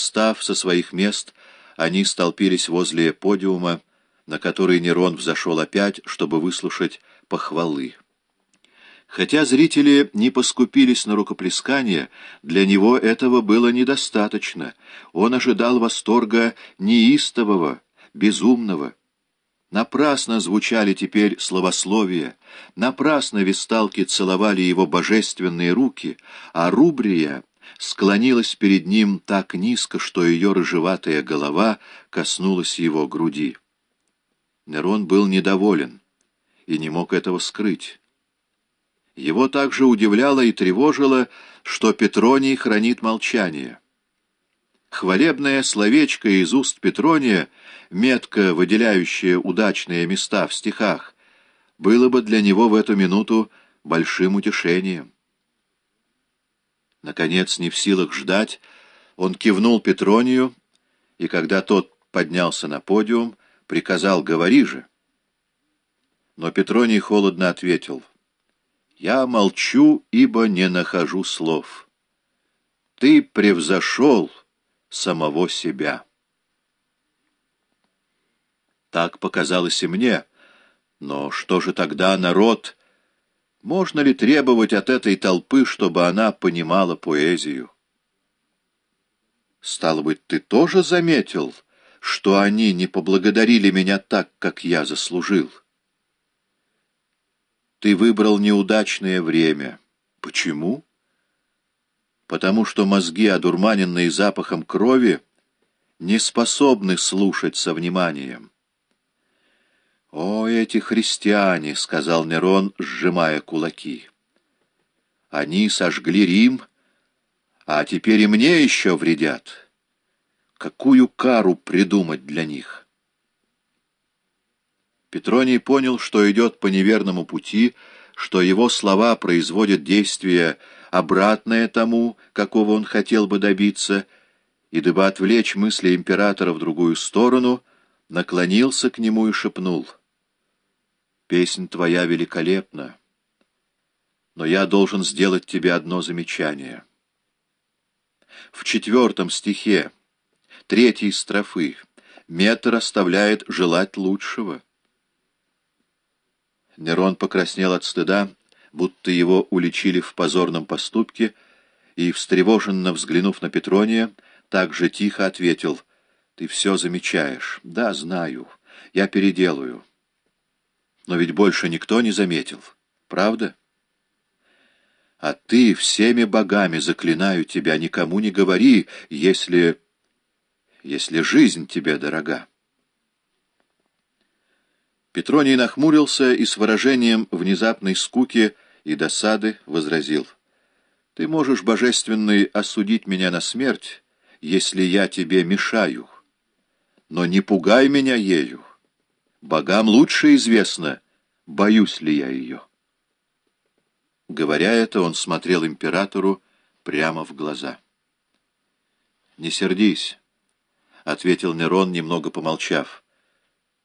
встав со своих мест, они столпились возле подиума, на который Нерон взошел опять, чтобы выслушать похвалы. Хотя зрители не поскупились на рукоплескание, для него этого было недостаточно. Он ожидал восторга неистового, безумного. Напрасно звучали теперь словословия, напрасно висталки целовали его божественные руки, а Рубрия склонилась перед ним так низко, что ее рыжеватая голова коснулась его груди. Нерон был недоволен и не мог этого скрыть. Его также удивляло и тревожило, что Петроний хранит молчание. Хвалебное словечко из уст Петрония, метко выделяющее удачные места в стихах, было бы для него в эту минуту большим утешением. Наконец, не в силах ждать, он кивнул Петронию, и когда тот поднялся на подиум, приказал «говори же». Но Петроний холодно ответил я молчу, ибо не нахожу слов. Ты превзошел самого себя. Так показалось и мне. Но что же тогда народ? Можно ли требовать от этой толпы, чтобы она понимала поэзию? Стало быть, ты тоже заметил, что они не поблагодарили меня так, как я заслужил? Ты выбрал неудачное время. Почему? Потому что мозги, одурманенные запахом крови, не способны слушать со вниманием. «О, эти христиане!» — сказал Нерон, сжимая кулаки. «Они сожгли Рим, а теперь и мне еще вредят. Какую кару придумать для них?» Петроний понял, что идет по неверному пути, что его слова производят действие, обратное тому, какого он хотел бы добиться, и, дабы отвлечь мысли императора в другую сторону, наклонился к нему и шепнул. «Песнь твоя великолепна, но я должен сделать тебе одно замечание. В четвертом стихе, третьей строфы, метр оставляет желать лучшего». Нерон покраснел от стыда, будто его уличили в позорном поступке, и, встревоженно взглянув на Петрония, так же тихо ответил, «Ты все замечаешь. Да, знаю. Я переделаю. Но ведь больше никто не заметил. Правда? А ты всеми богами заклинаю тебя, никому не говори, если... если жизнь тебе дорога». Петроний нахмурился и с выражением внезапной скуки и досады возразил. «Ты можешь, божественный, осудить меня на смерть, если я тебе мешаю. Но не пугай меня ею. Богам лучше известно, боюсь ли я ее». Говоря это, он смотрел императору прямо в глаза. «Не сердись», — ответил Нерон, немного помолчав.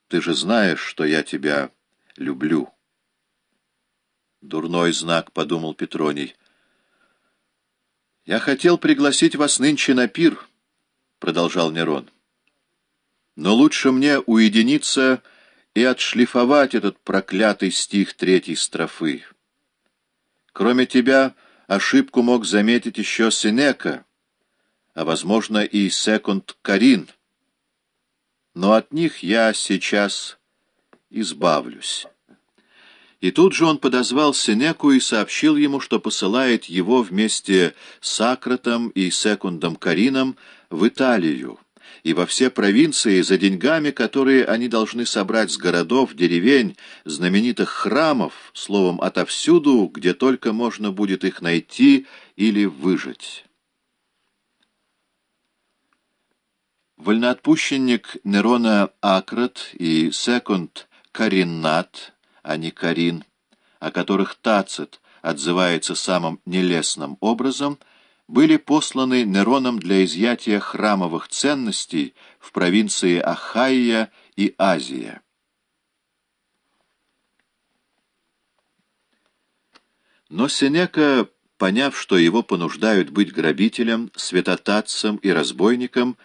Ты же знаешь, что я тебя люблю. Дурной знак, — подумал Петроний. Я хотел пригласить вас нынче на пир, — продолжал Нерон. Но лучше мне уединиться и отшлифовать этот проклятый стих третьей строфы. Кроме тебя, ошибку мог заметить еще Сенека, а, возможно, и Секунд Карин — но от них я сейчас избавлюсь». И тут же он подозвал Сенеку и сообщил ему, что посылает его вместе с Акротом и Секундом Карином в Италию и во все провинции за деньгами, которые они должны собрать с городов, деревень, знаменитых храмов, словом, отовсюду, где только можно будет их найти или выжить. Вольноотпущенник Нерона Акрат и секунд Каринат, а не Карин, о которых Тацит отзывается самым нелестным образом, были посланы Нероном для изъятия храмовых ценностей в провинции Ахайя и Азия. Но Сенека поняв, что его понуждают быть грабителем, святотатцем и разбойником,